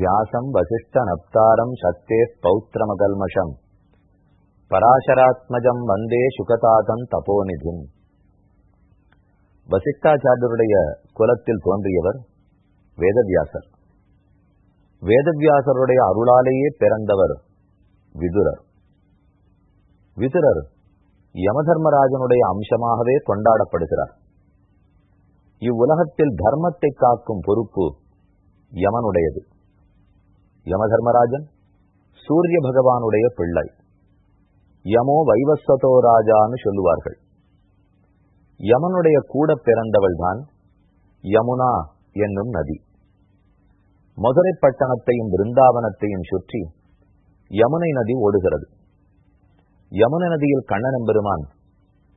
வியாசம் வசிஷ்ட நப்தாரம் சக்தே பௌத்திரமகல்மஷம் பராசராத்மஜம் வந்தே சுகதாதம் தபோநிதிம் வசிஷ்டாச்சாரியருடைய குலத்தில் தோன்றியவர் வேதவியாசர்। வேதவியாசருடைய அருளாலேயே பிறந்தவர் விதுரர்। விதுரர் யமதர்மராஜனுடைய அம்சமாகவே கொண்டாடப்படுகிறார்। இவ்வுலகத்தில் தர்மத்தை காக்கும் பொறுப்பு யமனுடையது। யமதர்மராஜன் சூரிய பகவானுடைய பிள்ளை. யமோ வைவஸ்வதோ ராஜான்னு சொல்லுவார்கள். யமனுடைய கூட பிறந்தவள் தான் யமுனா என்னும் நதி. மதுரை பட்டணத்தையும் பிருந்தாவனத்தையும் சுற்றி யமுனை நதி ஓடுகிறது. யமுனை நதியில் கண்ணன் பெருமான்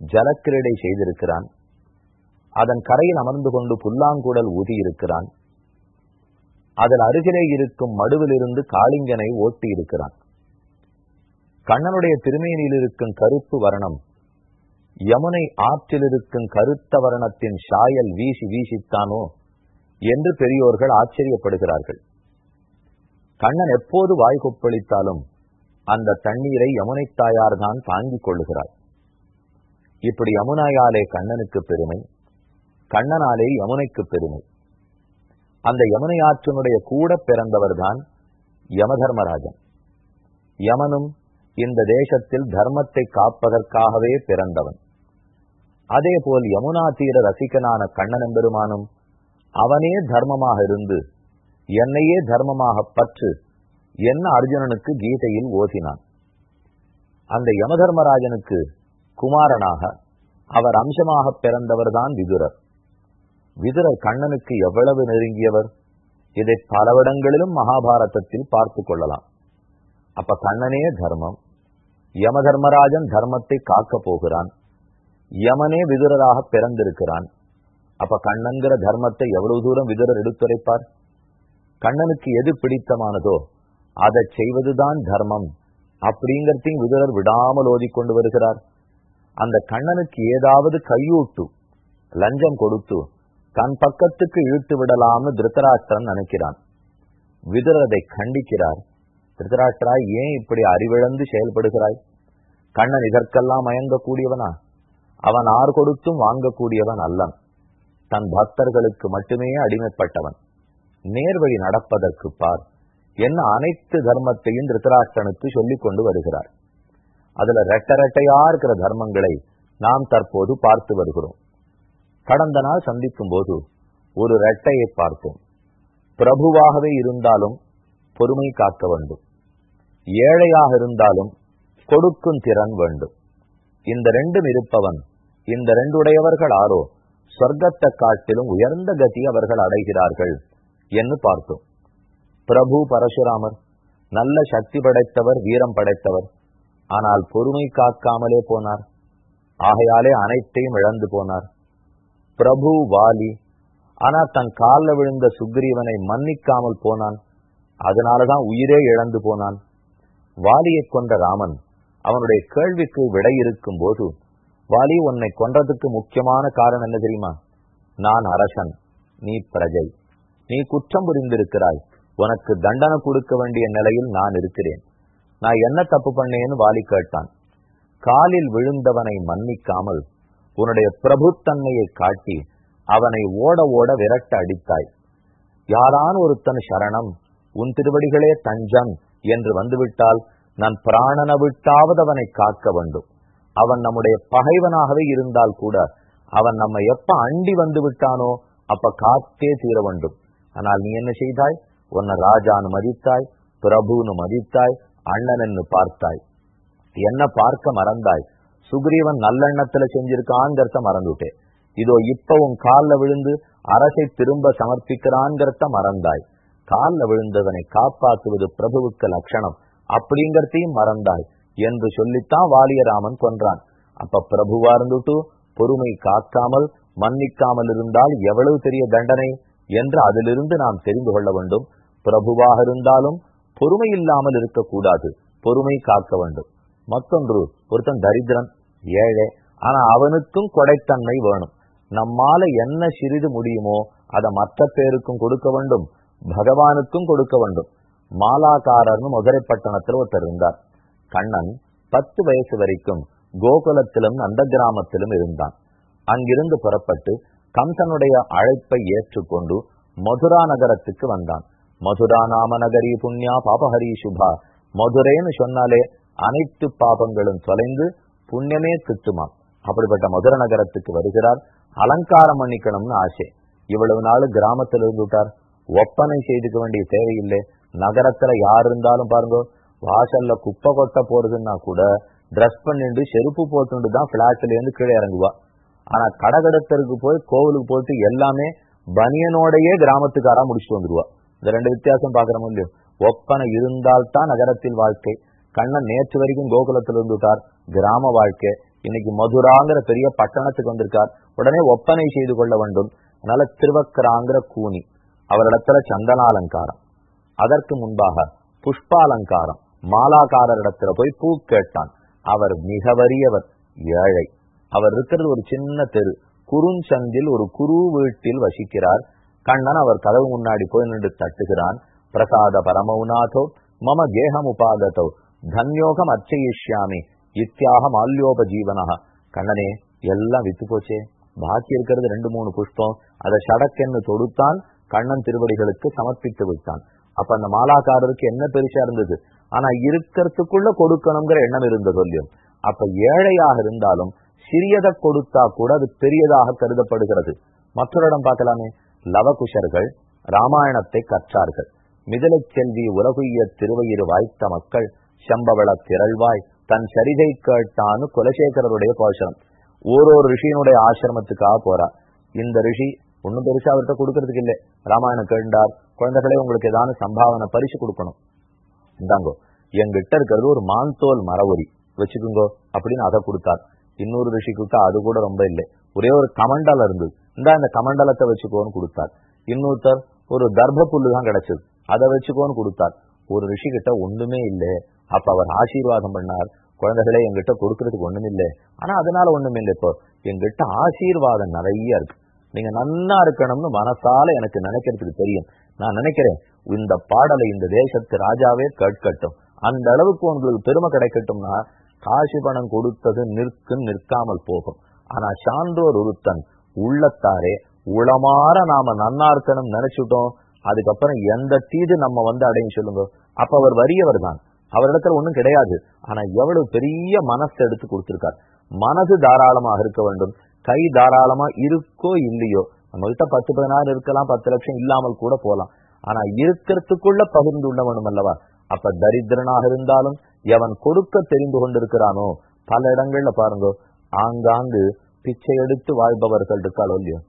ஜலக்கிரீடை செய்திருக்கிறான். அதன் கரையில் அமர்ந்து கொண்டு புல்லாங்குடல் ஊதியிருக்கிறான். அதன் அருகிலே இருக்கும் மடுவிலிருந்து காளிங்கனை ஓட்டி இருக்கிறான். கண்ணனுடைய திருமேனியில் இருக்கும் கருப்பு வர்ணம் யமுனை ஆற்றில் இருக்கும் கருத்த வர்ணத்தின் சாயல் வீசி வீசித்தானோ என்று பெரியோர்கள் ஆச்சரியப்படுகிறார்கள். கண்ணன் எப்போது வாய் கொப்பளித்தாலும் அந்த தண்ணீரை யமுனை தாயார் தான் தாங்கிக் கொள்ளுகிறார் இப்படி யமுனாயாலே கண்ணனுக்கு பெருமை கண்ணனாலே யமுனைக்கு பெருமை. அந்த யமுனை ஆற்றினுடைய கூட பிறந்தவர்தான் யமதர்மராஜன். யமனும் இந்த தேசத்தில் தர்மத்தை காப்பதற்காகவே பிறந்தவன். அதே போல் யமுனா தீர ரசிகனான கண்ணன் பெருமானும் அவனே தர்மமாக இருந்து என்னையே தர்மமாக பற்று என்ன அர்ஜுனனுக்கு கீதையில் ஓதினான். அந்த யமதர்மராஜனுக்கு குமாரனாக அவர் அம்சமாக பிறந்தவர்தான் விதுரர். விதுரர் கண்ணனுக்கு எவ்வளவு நெருங்கியவர்? இதை பலவிடங்களிலும் மகாபாரதத்தில் பார்த்து கொள்ளலாம். அப்ப கண்ணனே தர்மம். யம தர்மராஜன் தர்மத்தை காக்க போகிறான். யமனே விதுரராக பிறந்திருக்கிறான். அப்ப கண்ணன்கிற தர்மத்தை எவ்வளவு தூரம் விதுரர் எடுத்துரைப்பார்? கண்ணனுக்கு எது பிடித்தமானதோ அதை செய்வதுதான் தர்மம். அப்படிங்கிறதையும் விதுரர் விடாமல் ஓதிக்கொண்டு வருகிறார். அந்த கண்ணனுக்கு ஏதாவது கையூட்டு லஞ்சம் கொடுத்து தன் பக்கத்துக்கு இழுத்து விடலாம்னு திருத்தராஷ்டிரன் நினைக்கிறான். விதுரதை கண்டிக்கிறார். திருத்தராஷ்டிரா ஏன் இப்படி அறிவிழந்து செயல்படுகிறாய்? கண்ணன் இதற்கெல்லாம் மயங்கக்கூடியவனா? அவன் ஆர் கொடுத்தும் வாங்கக்கூடியவன் அல்லன். தன் பக்தர்களுக்கு மட்டுமே அடிமைப்பட்டவன். நேர்வழி நடப்பதற்கு பார். என்ன அனைத்து தர்மத்தையும் திருத்தராஷ்டிரனுக்கு சொல்லிக் கொண்டு வருகிறார். அதுல ரெட்டரட்டையா இருக்கிற தர்மங்களை நாம் தற்போது பார்த்து வருகிறோம். கடந்த நாள் சந்திக்கும் போது ஒரு ரெட்டையை பார்த்தோம் பிரபுவாகவே இருந்தாலும் பொறுமை காக்க வேண்டும். ஏழையாக இருந்தாலும் கொடுக்கும் திறன் வேண்டும். இந்த ரெண்டும் இருப்பவன் இந்த ரெண்டுடையவர்கள் ஆரோ சொர்க்கத்தை காட்டிலும் உயர்ந்த கதி அவர்கள் அடைகிறார்கள் என்று பார்த்தோம். பிரபு பரசுராமர் நல்ல சக்தி படைத்தவர் வீரம் படைத்தவர். ஆனால் பொறுமை காக்காமலே போனார். ஆகையாலே அனைத்தையும் இழந்து போனார். பிரபு வாலி. ஆனா தன் காலில் விழுந்த சுக்ரீவனை மன்னிக்காமல் போனான். அதனாலதான் உயிரே இழந்து போனான். வாலியை கொண்ட ராமன் அவனுடைய கேள்விக்கு விடை இருக்கும் போது வாலி உன்னை கொன்றதுக்கு முக்கியமான காரணம் என்ன தெரியுமா? நான் அரசன் நீ பிரஜை. நீ குற்றம் புரிந்திருக்கிறாய். உனக்கு தண்டனை கொடுக்க வேண்டிய நிலையில் நான் இருக்கிறேன். நான் என்ன தப்பு பண்ணேன்னு வாலி கேட்டான். காலில் விழுந்தவனை மன்னிக்காமல் உன்னுடைய பிரபுத்தன்மையை காட்டி அவனை ஓட ஓட விரட்ட அடித்தாய். யாரான் ஒருத்தன் சரணம்? உன் திருவடிகளே தஞ்சம் என்று வந்துவிட்டால் நான் பிராணன விட்டாவது அவனை காக்க வேண்டும். அவன் நம்முடைய பகைவனாகவே இருந்தால் கூட அவன் நம்ம எப்ப அண்டி வந்து விட்டானோ அப்ப காத்தே தீர வேண்டும். ஆனால் நீ என்ன செய்தாய்? உன்னை ராஜான்னு மதித்தாய் பிரபுன்னு மதித்தாய் அண்ணன் பார்த்தாய். என்ன பார்க்க மறந்தாய். சுக்ரீவன் நல்லெண்ணத்துல செஞ்சிருக்கான்ங்கிறத மறந்துட்டேன் இதோ இப்பவும் காலில் விழுந்து அரசை திரும்ப சமர்ப்பிக்கிறான்ங்கிறத மறந்தாய். காலில் விழுந்தவனை காப்பாற்றுவது பிரபுவுக்கு லட்சணம். அப்படிங்கறதையும் மறந்தாய் என்று சொல்லித்தான் வாலியராமன் கொன்றான். அப்ப பிரபுவா இருந்துட்டு பொறுமை காக்காமல் மன்னிக்காமல் இருந்தால் எவ்வளவு பெரிய தண்டனை என்று அதிலிருந்து நாம் தெரிந்து கொள்ள வேண்டும். பிரபுவாக இருந்தாலும் பொறுமை இல்லாமல் இருக்கக்கூடாது. பொறுமை காக்க வேண்டும். மற்றொன்று ஒருத்தன் தரித்திரன் ஏழை. ஆனா அவனுக்கும் கொடைத்தன்மை வேணும். நம்மால என்ன சிறிது முடியுமோ அதை மற்ற பேருக்கும் கொடுக்க வேண்டும். பகவானுக்கும் கொடுக்க வேண்டும். மாலாக்காரர்னு மதுரை பட்டணத்தில் ஒருத்தர் இருந்தார். கண்ணன் பத்து வயசு வரைக்கும் கோகுலத்திலும் அந்த கிராமத்திலும் இருந்தான். அங்கிருந்து புறப்பட்டு கம்சனுடைய அழைப்பை ஏற்றுக்கொண்டு மதுரா நகரத்துக்கு வந்தான். மதுரா நாம நகரி புண்ணியா பாபஹரி சுபா. மதுரைன்னு சொன்னாலே அனைத்து பாபங்களும் தொலைந்து புண்ணியமே கிட்டுமாம். அப்படிப்பட்ட மதுர நகரத்துக்கு வருகிறார். அலங்காரம் பண்ணிக்கணும்னு ஆசை. இவ்வளவு நாள் கிராமத்தில் இருந்துட்டார். ஒப்பனை செய்துக்க வேண்டிய தேவையில்லை. நகரத்துல யார் இருந்தாலும் பாருங்க வாசல்ல குப்பை கொட்ட போறதுன்னா கூட ட்ரெஸ் பண்ணிட்டு செருப்பு போட்டுட்டு தான் பிளாட்ல இருந்து கீழே இறங்குவா. ஆனா கடகடத்தருக்கு போய் கோவிலுக்கு போயிட்டு எல்லாமே பனியனோடையே கிராமத்துக்காரா முடிச்சுட்டு வந்துருவா. இந்த ரெண்டு வித்தியாசம் பாக்குறோம் இல்லையோ ஒப்பனை இருந்தால்தான் நகரத்தில் வாழ்க்கை. கண்ணன் நேற்று வரைக்கும் கோகுலத்தில் இருந்துட்டார் கிராம வாழ்க்கை. இன்னைக்கு மதுராங்கிற பெரிய பட்டணத்துக்கு வந்திருக்கார். உடனே ஒப்பனை செய்து கொள்ள வேண்டும். அதனால திருவக்கராங்கிற கூனி. அவரிடத்துல சந்தனாலங்காரம். அதற்கு முன்பாக புஷ்பாலங்காரம். மாலாக்காரரிடத்துல போய் பூ கேட்டான். அவர் மிக வறியவர். ஏழை. அவர் இருக்கிறது ஒரு சின்ன தெரு. குறுஞ்சந்தில் ஒரு குரு வீட்டில் வசிக்கிறார். கண்ணன் அவர் கதவு முன்னாடி போய் நின்று தட்டுகிறான். பிரசாத பரமௌநாதோ மம கேகம் உபாதத்தோ தன்யோகம் அர்ச்சயிஷ்யாமி இத்தியாக மால்யோபஜீவனா கண்ணனே எல்லாம் வித்து போச்சே பாக்கி இருக்கிறது ரெண்டு மூணு புஷ்பம் அதை சடக்கென்னு தொடுத்தான் கண்ணன் திருவடிகளுக்கு சமர்ப்பித்து விட்டான் அப்ப அந்த மாலாக்காரருக்கு என்ன பெருசா இருந்தது ஆனா இருக்கிறதுக்குள்ள கொடுக்கணுங்கிற எண்ணம் இருந்தது இல்லையும் அப்ப ஏழையாக இருந்தாலும் சிறியதை கொடுத்தா கூட அது பெரியதாக கருதப்படுகிறது மற்றொரு இடம் பார்க்கலாமே லவகுஷர்கள் ராமாயணத்தை கற்றார்கள் மிதலை செல்வி உலகுய திருவயிறு வாய்த்த மக்கள் செம்பவள திரள்வாய். தன் சரிதை கேட்டான்னு குலசேகரருடைய ஒரு ஓரொரு ரிஷியினுடைய ஆசிரமத்துக்காக போறா. இந்த ரிஷி ஒன்னும் பெருசா அவர்கிட்ட கொடுக்கறதுக்கு இல்லை. ராமாயணம் கேண்டார் குழந்தைகளே உங்களுக்கு ஏதாவது சம்பாவனை பரிசு கொடுக்கணும். இந்தாங்கோ எங்கிட்ட இருக்கிறது ஒரு மான்தோல் மரவொரி வச்சுக்குங்கோ அப்படின்னு அதை கொடுத்தார். இன்னொரு ரிஷி கொடுத்தா அது கூட ரொம்ப இல்லை. ஒரே ஒரு கமண்டலம் இருந்தது. இந்தா இந்த கமண்டலத்தை வச்சுக்கோன்னு கொடுத்தார். இன்னொருத்தர் ஒரு தர்ப்ப புல்லு தான் கிடைச்சது. அதை வச்சுக்கோன்னு கொடுத்தார். ஒரு ரிஷி கிட்ட ஒண்ணுமே இல்லை. அப்ப அவர் ஆசீர்வாதம் பண்ணார். குழந்தைகளே எங்கிட்ட கொடுக்கறதுக்கு ஒண்ணும் இல்லை. ஆனா அதனால ஒண்ணும் இல்லை இப்போ. எங்கிட்ட ஆசீர்வாதம் நிறைய இருக்கு. நீங்க நன்னா இருக்கணும்னு மனசால எனக்கு நினைக்கிறதுக்கு தெரியும். நான் நினைக்கிறேன் இந்த பாடலை இந்த தேசத்து ராஜாவே கேட்கட்டும் அந்த அளவுக்கு உங்களுக்கு பெருமை கிடைக்கட்டும்னா காசு பணம் கொடுத்தது நிற்கும் நிற்காமல் போகும். ஆனா சான்றோர் ஒருத்தன் உள்ளத்தாரே உளமாற நாம நன்னா இருக்கணும் நினைச்சுட்டோம். அதுக்கப்புறம் எந்த தீது நம்ம வந்து அடையும் சொல்லுங்க? அப்ப அவர் வறியவர் தான். அவரிடத்துல ஒன்றும் கிடையாது. ஆனா எவ்வளவு பெரிய மனசு எடுத்து கொடுத்திருக்கார். மனது தாராளமாக இருக்க வேண்டும். கை தாராளமா இருக்கோ இல்லையோ நம்ம கிட்ட பத்து பதினாறு இருக்கலாம் பத்து லட்சம் இல்லாமல் கூட போலாம். ஆனா இருக்கிறதுக்குள்ள பகிர்ந்து உள்ள அல்லவா? அப்ப தரித்திரனாக இருந்தாலும் எவன் கொடுக்க தெரிந்து கொண்டிருக்கிறானோ பல இடங்கள்ல பாருங்க ஆங்காங்கு பிச்சை எடுத்து வாழ்பவர்கள் இருக்காளோ இல்லையோ?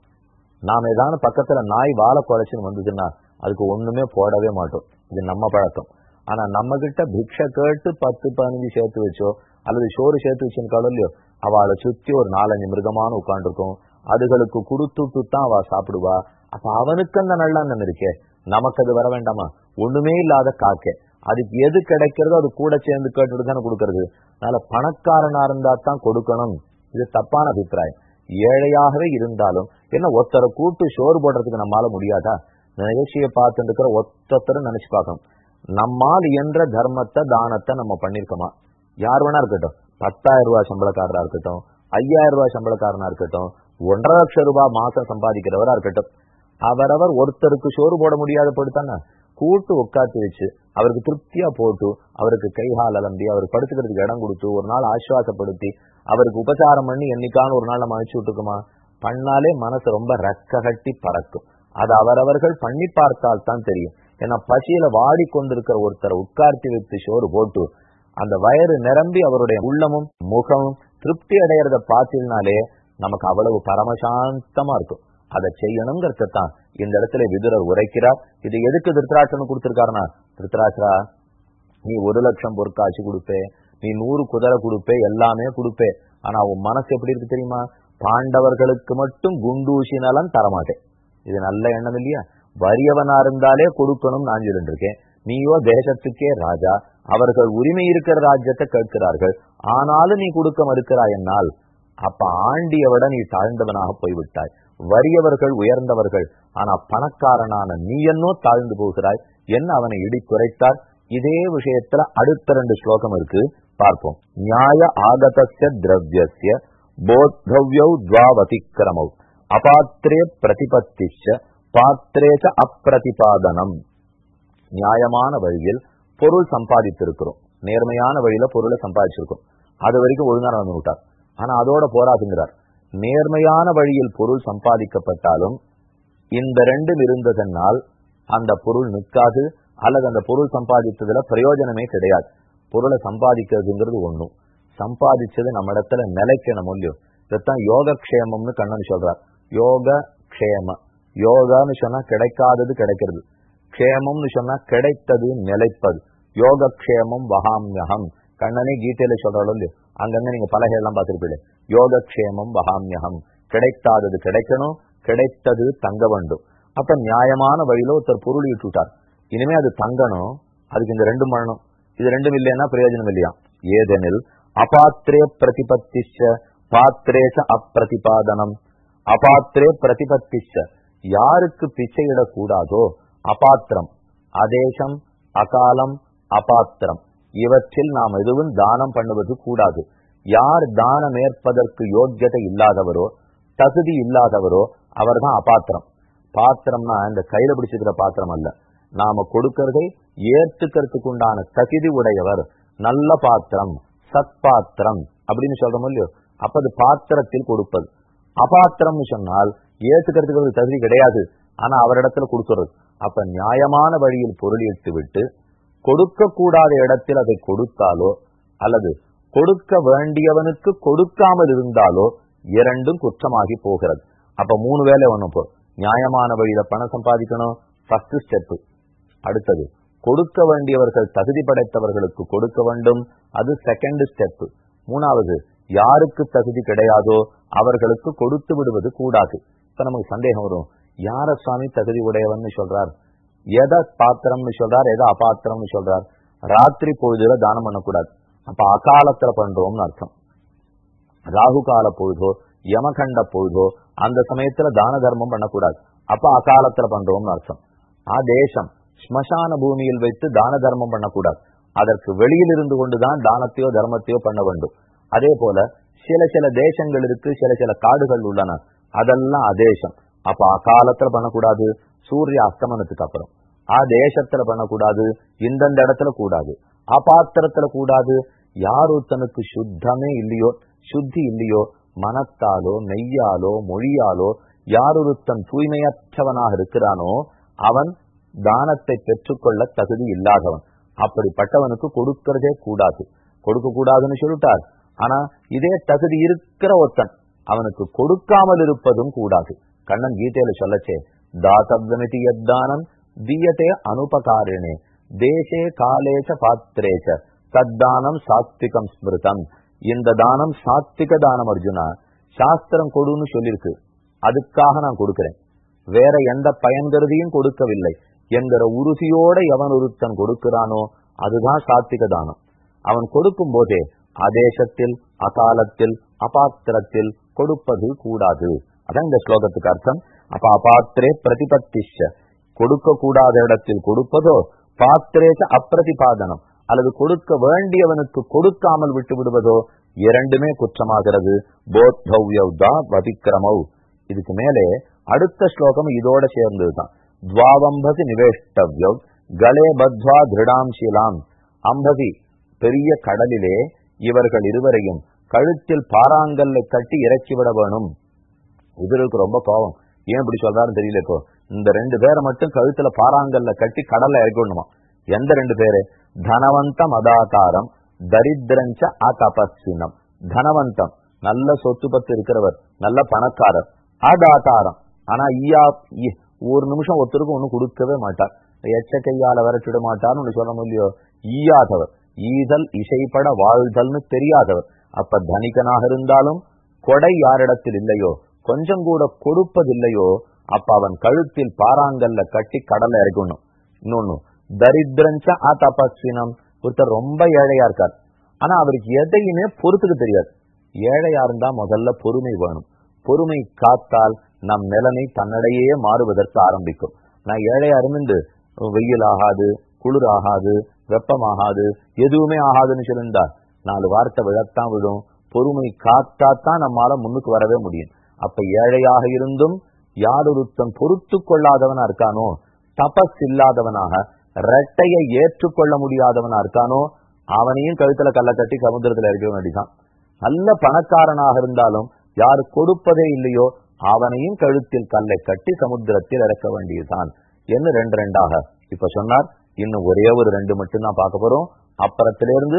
நாம ஏதாவது பக்கத்துல நாய் வாழை குறைச்சின்னு வந்ததுன்னா அதுக்கு ஒண்ணுமே போடவே மாட்டோம். இது நம்ம பழக்கம். ஆனா நம்ம கிட்ட பிக்ஷை கேட்டு பத்து பதினஞ்சு சேர்த்து வச்சோ அல்லது சோறு சேர்த்து வச்சுன்னு இல்லையோ அவளை சுத்தி ஒரு நாலஞ்சு மிருகமான உட்காந்துருக்கும் அதுகளுக்கு கொடுத்துட்டு தான் அவ சாப்பிடுவா. அப்ப அவனுக்கு அந்த நல்லெண்ணம் இருக்கே நமக்கு அது வர வேண்டாமா? ஒண்ணுமே இல்லாத காக்கை. அதுக்கு எது கிடைக்கிறதோ அது கூட சேர்ந்து கேட்டுட்டு தானே கொடுக்கறது. அதனால பணக்காரனா இருந்தா தான் கொடுக்கணும். இது தப்பான அபிப்பிராயம். ஏழையாகவே இருந்தாலும் என்ன ஒருத்தரை கூட்டு சோறு போடுறதுக்கு நம்மளால முடியாதா? நிகழ்ச்சியை பார்த்துட்டு இருக்கிற ஒத்தத்தரும் நினைச்சு பார்க்கணும். நம்மால் இயன்ற தர்மத்தை தானத்தை நம்ம பண்ணிருக்கோமா? யார் வேணா இருக்கட்டும். பத்தாயிரம் ரூபாய் சம்பளக்காரரா இருக்கட்டும் ஐயாயிரம் ரூபாய் சம்பளக்காரனா இருக்கட்டும் ஒன்றரை லட்சம் ரூபாய் மாசம் சம்பாதிக்கிறவரா இருக்கட்டும். அவரவர் ஒருத்தருக்கு சோறு போட முடியாத படுத்தாங்க கூட்டு உட்காந்து வச்சு அவருக்கு திருப்தியா போட்டு அவருக்கு கைகால் அலம்பி அவர் படுத்துக்கிறதுக்கு இடம் கொடுத்து ஒரு நாள் ஆசுவாசப்படுத்தி அவருக்கு உபசாரம் பண்ணி என்னைக்கான ஒரு நாள் நம்ம அழைச்சு விட்டுருக்குமா? பண்ணாலே மனசு ரொம்ப ரக்ககட்டி பறக்கும். அது அவரவர்கள் பண்ணி பார்த்தால் தான் தெரியும். ஏன்னா பசியில வாடி கொண்டிருக்கிற ஒருத்தரை உட்கார்த்தி வைத்து சோறு போட்டு அந்த வயறு நிரம்பி அவருடைய உள்ளமும் முகமும் திருப்தி அடையறத பார்த்தீங்கனாலே நமக்கு அவ்வளவு பரமசாந்தமா இருக்கும். அதை செய்யணுங்கிறதான் இந்த இடத்துல விதுரர் உரைக்கிறார். இது எதுக்கு திருத்தராட்சன் கொடுத்திருக்காருனா திருத்தராட்சரா நீ ஒரு லட்சம் பொற்காட்சி கொடுப்பே நீ நூறு குதிரை கொடுப்பே எல்லாமே கொடுப்பே. ஆனா உன் மனசு எப்படி இருக்கு தெரியுமா? பாண்டவர்களுக்கு மட்டும் குண்டூசி நலன் தரமாட்டேன். இது நல்ல எண்ணம் இல்லையா? வறியவனா இருந்தாலே கொடுக்கணும் நான் இருக்கேன் நீயோ தேசத்துக்கே ராஜா அவர்கள் உரிமை இருக்கிற ராஜ்யத்தை கேட்கிறார்கள். ஆனாலும் நீ கொடுக்க மறுக்கிறாய் என்னால். அப்ப ஆண்டிய விட நீ தாழ்ந்தவனாக போய்விட்டாய். வறியவர்கள் உயர்ந்தவர்கள் ஆனா பணக்காரனான நீ என்னோ தாழ்ந்து போகிறாய். என்ன அவனை இடி குறைத்தார் இதே விஷயத்துல அடுத்த ரெண்டு ஸ்லோகம் இருக்கு. பார்ப்போம். நியாய ஆகதஸ்ய திரவியஸ்ய போத்தவ்யௌ துவாவதிக்கிரமௌ அபாத்திரே பிரதிபத்திச்ச பாத்திரேச அப்பிரதிபாதனம். நியாயமான வழியில் பொருள் சம்பாதித்திருக்கிறோம். நேர்மையான வழியில பொருளை சம்பாதிச்சிருக்கோம் அது வரைக்கும் ஒழுங்கா நடந்து விட்டார். ஆனா அதோட போராதுங்கிறார். நேர்மையான வழியில் பொருள் சம்பாதிக்கப்பட்டாலும் இந்த ரெண்டும் இருந்ததனால் அந்த பொருள் நிற்காது அல்லது அந்த பொருள் சம்பாதித்ததுல பிரயோஜனமே கிடையாது. பொருளை சம்பாதிக்கிறதுங்கிறது ஒண்ணும். சம்பாதிச்சது நம்ம இடத்துல நிலைக்கணும் இல்லையோ? இதைத்தான் யோகக்ஷேமம்னு கண்ணன் சொல்றார். யோக க்ஷேம யோகான்னு சொன்னா கிடைக்காதது கிடைக்கிறது. க்ஷேமம்னு சொன்னா கிடைத்தது நிலைப்பது. யோகக்ஷேமம் வகாமியகம். கண்ணனே கீதையில சொல்றாலும் அங்கங்க நீங்க பலகை எல்லாம் யோக க்ஷேமம் வகாமியகம். கிடைக்காதது கிடைக்கணும் கிடைத்தது தங்க வேண்டும். அப்ப நியாயமான வழியில ஒருத்தர் பொருள் விட்டார் இனிமே அது தங்கணும் அதுக்கு இந்த ரெண்டும் பண்ணணும். இது ரெண்டும் இல்லைன்னா பிரயோஜனம் இல்லையா? ஏதெனில் அபாத்திரே பிரதிபத்திச்ச பாத்திரேச அப்பிரதிபாதனம். அபாத்திரே பிரதிபத்திச்ச யாருக்கு பிச்சையிடக்கூடாதோ அபாத்திரம். அதேசம் அகாலம் அபாத்திரம். இவற்றில் நாம் எதுவும் தானம் பண்ணுவது கூடாது. யார் தானம் ஏற்பதற்கு யோக்கியதை இல்லாதவரோ தகுதி இல்லாதவரோ அவர்தான் அபாத்திரம். பாத்திரம்னா இந்த கையில பிடிச்சிக்கிற பாத்திரம் அல்ல. நாம கொடுக்கறதை ஏத்துக்கிறதுக்கு உண்டான தகுதி உடையவர் நல்ல பாத்திரம் சத்பாத்திரம் அப்படின்னு சொல்றோம் இல்லையோ? அப்ப அது பாத்திரத்தில் கொடுப்பது. அபாத்திரம்னு சொன்னால் ஏத்துக்கிறதுக்கு ஒரு தகுதி கிடையாது. ஆனா அவரிடத்துல கொடுக்கறது. அப்ப நியாயமான வழியில் பொருளிட்டு விட்டு கொடுக்க கூடாத இடத்தில் அதை கொடுத்தாலோ அல்லது கொடுக்க வேண்டியவனுக்கு கொடுக்காமல் இருந்தாலோ இரண்டும் குற்றமாகி போகிறது. அப்ப மூணு வேலை ஒண்ணு போ. நியாயமான வழியில பணம் சம்பாதிக்கணும். ஃபர்ஸ்ட் ஸ்டெப் அடுத்தது கொடுக்க வேண்டியவர்கள் தகுதி படைத்தவர்களுக்கு கொடுக்க வேண்டும். அது செகண்ட் ஸ்டெப் மூணாவது யாருக்கு தகுதி கிடையாதோ அவர்களுக்கு கொடுத்து விடுவது கூடாது. இப்ப நமக்கு சந்தேகம் வரும். யார சுவாமி தகுதி உடையவன் சொல்றார்? எதை பாத்திரம்னு சொல்றார்? எதை அபாத்திரம்னு சொல்றார்? ராத்திரி பொழுதுல தானம் பண்ணக்கூடாது. அப்ப அகாலத்துல பண்றோம்னு அர்த்தம். ராகு கால பொழுதோ யமகண்ட பொழுதோ அந்த சமயத்துல தான தர்மம் பண்ணக்கூடாது. அப்ப அகாலத்துல பண்றோம்னு அர்த்தம். தேசம் ஸ்மசான பூமியில் வைத்து தான தர்மம் பண்ணக்கூடாது. அதற்கு வெளியில் இருந்து கொண்டுதான் தானத்தையோ தர்மத்தையோ பண்ண வேண்டும். அதே போல சில சில தேசங்கள் இருக்கு சில சில காடுகள் உள்ளன. அதெல்லாம் அதேசம் அப்ப அகாலத்துல பண்ணக்கூடாது. சூரிய அஸ்தமனத்துக்கு அப்புறம். ஆதேசத்துல பண்ணக்கூடாது. இந்தந்த இடத்துல கூடாது. அபாத்திரத்துல கூடாது. யார் ஒருத்தனுக்கு சுத்தமே இல்லையோ சுத்தி இல்லையோ மனத்தாலோ மெய்யாலோ மொழியாலோ யார் ஒருத்தன் தூய்மையற்றவனாக இருக்கிறானோ அவன் தானத்தை பெற்றுக்கொள்ள தகுதி இல்லாதவன். அப்படிப்பட்டவனுக்கு கொடுக்கறதே கூடாது. கொடுக்க கூடாதுன்னு சொல்லிட்டார். ஆனா இதே தகுதி இருக்கிற ஒருத்தன் அவனுக்கு கொடுக்காமல் இருப்பதும் கூடாது. கண்ணன் கீதையில சொல்லச்சே தாத்தவ்யமிதி யத்தானம் தீயத்தே அனுபகாரிணே தேசே காலேச்ச பாத்திரேச்ச தத்தானம் சாத்விகம் ஸ்மிருதம். இந்த தானம் சாத்விக தானம் அர்ஜுனா சாஸ்திரம் கொடுன்னு சொல்லியிருக்கு அதுக்காக நான் கொடுக்கிறேன். வேற எந்த பயன்கருதியும் கொடுக்கவில்லை. என்கிற உறுதியோட எவன் ஒருத்தன் கொடுக்கிறானோ அதுதான் சாத்திக தானம். அவன் கொடுக்கும் போதே அதேசத்தில் அகாலத்தில் அபாத்திரத்தில் கொடுப்பது கூடாது. அதான் இந்த ஸ்லோகத்துக்கு அர்த்தம். அப்ப அபாத்திரே பிரதிபத்திஷ கொடுக்க கூடாத இடத்தில் கொடுப்பதோ பாத்திரேச அப்பிரதிபாதனம். அல்லது கொடுக்க வேண்டியவனுக்கு கொடுக்காமல் விட்டு விடுவதோ இரண்டுமே குற்றமாகிறது. போத்தவ்யவ்தா வதிக்கிரமௌ. இதுக்கு மேலே அடுத்த ஸ்லோகம் இதோட சேர்ந்ததுதான். துவாவம்பதி நிவேஷ்டவ்யவ் கலே பத்வா திருடாம் ஷீலாம் அம்பதி பெரிய கடலிலே இவர்கள் இருவரையும் கழுத்தில் பாறாங்கல்லை கட்டி இறக்கி விட வேணும். இதுக்கு ரொம்ப கோபம். ஏன் இப்படி சொல்றாருன்னு தெரியல இப்போ. இந்த ரெண்டு பேரை மட்டும் கழுத்துல பாறாங்கல்ல கட்டி கடல்ல இறக்கி விடணுமா எந்த ரெண்டு பேரு? தனவந்தம் அதாதாரம் தரித்திரஞ்ச அகபஸ்வினம் தனவந்தம் நல்ல சொத்து பத்து இருக்கிறவர் நல்ல பணக்காரர் அதாதாரம் ஆனா ஈயா இ- ஒரு நிமிஷம் ஒருத்தருக்கு ஒண்ணும் கொடுக்கவே மாட்டார். எச்ச கையால விரட்டிட மாட்டார்னு சொல்ல முடியோ ஈயாதவர். ஈதல் இசைப்பட வாழ்தல்னு தெரியாதவர். அப்ப தனிகனாக இருந்தாலும் கொடை யாரிடத்தில் இல்லையோ? கொஞ்சம் கூட கொடுப்பதில்லையோ? அப்ப அவன் கழுத்தில் பாறாங்கல்ல கட்டி கடல்ல இறக்கணும். இன்னொன்னு தரித்திரஞ்ச ஆ ஒருத்தர் ரொம்ப ஏழையா இருக்கார். ஆனா அவருக்கு எதையுமே பொறுத்துக்க தெரியாது. ஏழையா இருந்தா முதல்ல பொறுமை வேணும். பொறுமை காத்தால் நம் நிலைமை தன்னடையே மாறுவதற்கு ஆரம்பிக்கும். நான் ஏழையா இருந்து வெயில் ஆகாது குளிர் ஆகாது வெப்பம் ஆகாது எதுவுமே ஆகாதுன்னு சொல்லியிருந்தார். நாலு வார்த்தை விழத்தான் விடும் பொறுமை காத்தாத்தான் நம்மால முன்னுக்கு வரவே முடியும். அப்ப ஏழையாக இருந்தும் யாரொருத்தன் பொறுத்து கொள்ளாதவனா இருக்கானோ தபஸ் இல்லாதவனாக ரெட்டையை ஏற்றுக்கொள்ள முடியாதவனா இருக்கானோ அவனையும் கழுத்துல கல்ல கட்டி சமுத்திரத்துல இருக்க வேண்டிதான் நல்ல பணக்காரனாக இருந்தாலும் யாரு கொடுப்பதே இல்லையோ அவனையும் கழுத்தில் கல்லை கட்டி சமுத்திரத்தில் இறக்க வேண்டியதுதான். என்ன ரெண்டு ரெண்டாக? இப்ப சொன்னார் இன்னும் ஒரே ஒரு ரெண்டு மட்டும் தான் பார்க்க போறோம். அப்புறத்திலிருந்து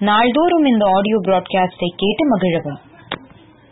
நாள்தோறும் இந்த ஆடியோ பிராட்காஸ்டை கேட்டு மகிழவும்